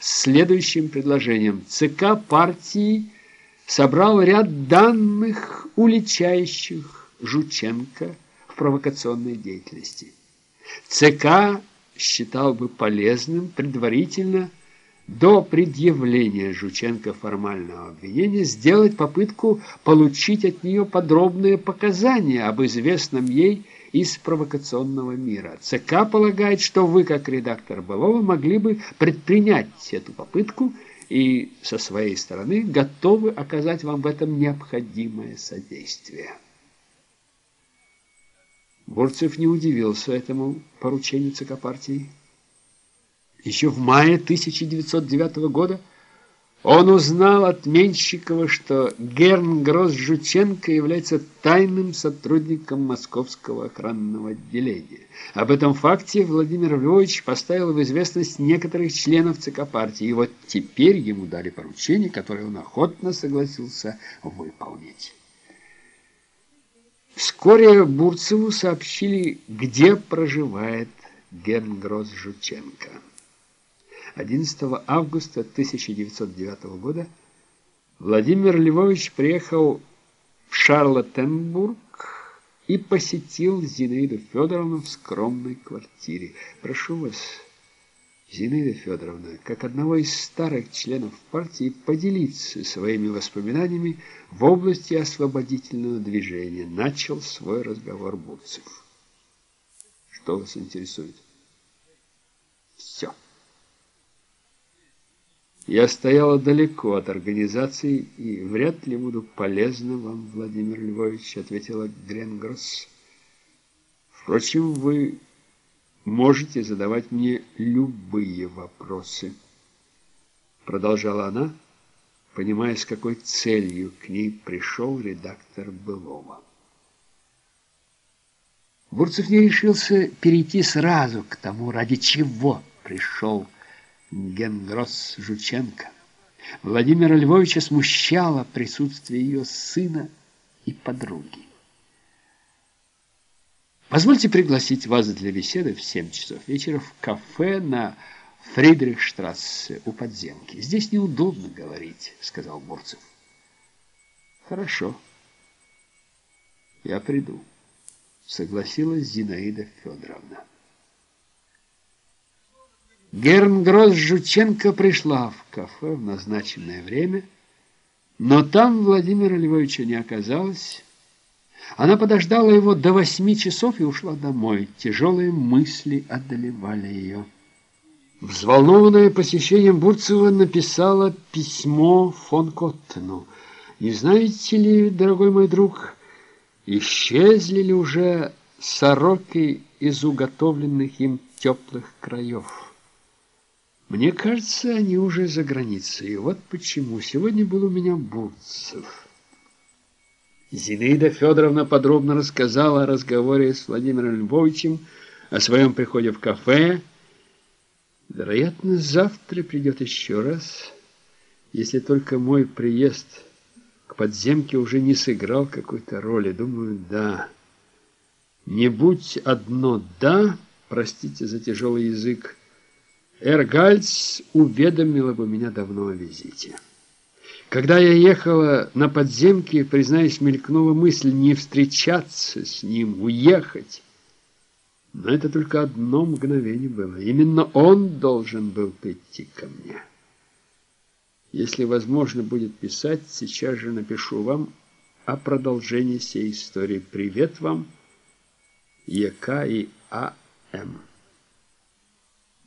с следующим предложением. ЦК партии собрал ряд данных, уличающих Жученко в провокационной деятельности. ЦК считал бы полезным предварительно до предъявления Жученко формального обвинения сделать попытку получить от нее подробные показания об известном ей из провокационного мира. ЦК полагает, что вы, как редактор Былова, могли бы предпринять эту попытку и со своей стороны готовы оказать вам в этом необходимое содействие. Бурцев не удивился этому поручению ЦК партии. Еще в мае 1909 года он узнал от Менщикова, что Герн Гросс Жученко является тайным сотрудником Московского охранного отделения. Об этом факте Владимир Львович поставил в известность некоторых членов ЦК партии, и вот теперь ему дали поручение, которое он охотно согласился выполнить. Вскоре Бурцеву сообщили, где проживает Герн Гросс Жученко. 11 августа 1909 года Владимир Львович приехал в Шарлоттенбург и посетил Зинаиду Федоровну в скромной квартире. Прошу вас, Зинаида Федоровна, как одного из старых членов партии, поделиться своими воспоминаниями в области освободительного движения. Начал свой разговор Бурцев. Что вас интересует? Все. Я стояла далеко от организации и вряд ли буду полезна вам, Владимир Львович, ответила Гренгросс. Впрочем, вы можете задавать мне любые вопросы, продолжала она, понимая, с какой целью к ней пришел редактор Былова. Бурцев не решился перейти сразу к тому, ради чего пришел Генгросс Жученко. Владимира Львовича смущало присутствие ее сына и подруги. Позвольте пригласить вас для беседы в 7 часов вечера в кафе на Фридрихштрассе у подземки. Здесь неудобно говорить, сказал Бурцев. Хорошо. Я приду, согласилась Зинаида Федоровна. Гернгросс Жученко пришла в кафе в назначенное время, но там Владимира Львовича не оказалось. Она подождала его до восьми часов и ушла домой. Тяжелые мысли одолевали ее. Взволнованная посещением Бурцева написала письмо фон Коттену. «Не знаете ли, дорогой мой друг, исчезли ли уже сороки из уготовленных им теплых краев?» Мне кажется, они уже за границей. Вот почему. Сегодня был у меня Бурцев. Зинаида Федоровна подробно рассказала о разговоре с Владимиром Львовичем, о своем приходе в кафе. Вероятно, завтра придет еще раз, если только мой приезд к подземке уже не сыграл какой-то роли. Думаю, да. Не будь одно «да», простите за тяжелый язык, Эргальц уведомила бы меня давно о визите. Когда я ехала на подземке, признаюсь, мелькнула мысль не встречаться с ним, уехать. Но это только одно мгновение было. Именно он должен был прийти ко мне. Если возможно будет писать, сейчас же напишу вам о продолжении всей истории. Привет вам, ЕК и А.М.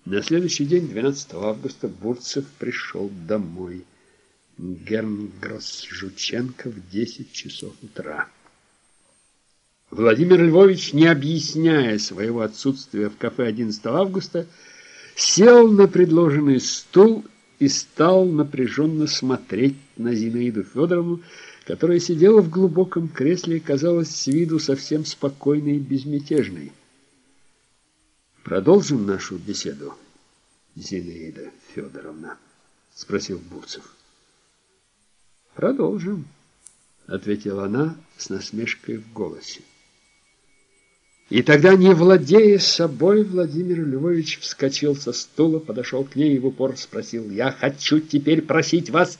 На следующий день, 12 августа, Бурцев пришел домой. Гернгросс Жученко в 10 часов утра. Владимир Львович, не объясняя своего отсутствия в кафе 11 августа, сел на предложенный стул и стал напряженно смотреть на Зинаиду Федоровну, которая сидела в глубоком кресле и казалась с виду совсем спокойной и безмятежной. Продолжим нашу беседу, Зинаида Федоровна, спросил Бурцев. Продолжим, ответила она с насмешкой в голосе. И тогда, не владея собой, Владимир Львович вскочил со стула, подошел к ней и в упор спросил, «Я хочу теперь просить вас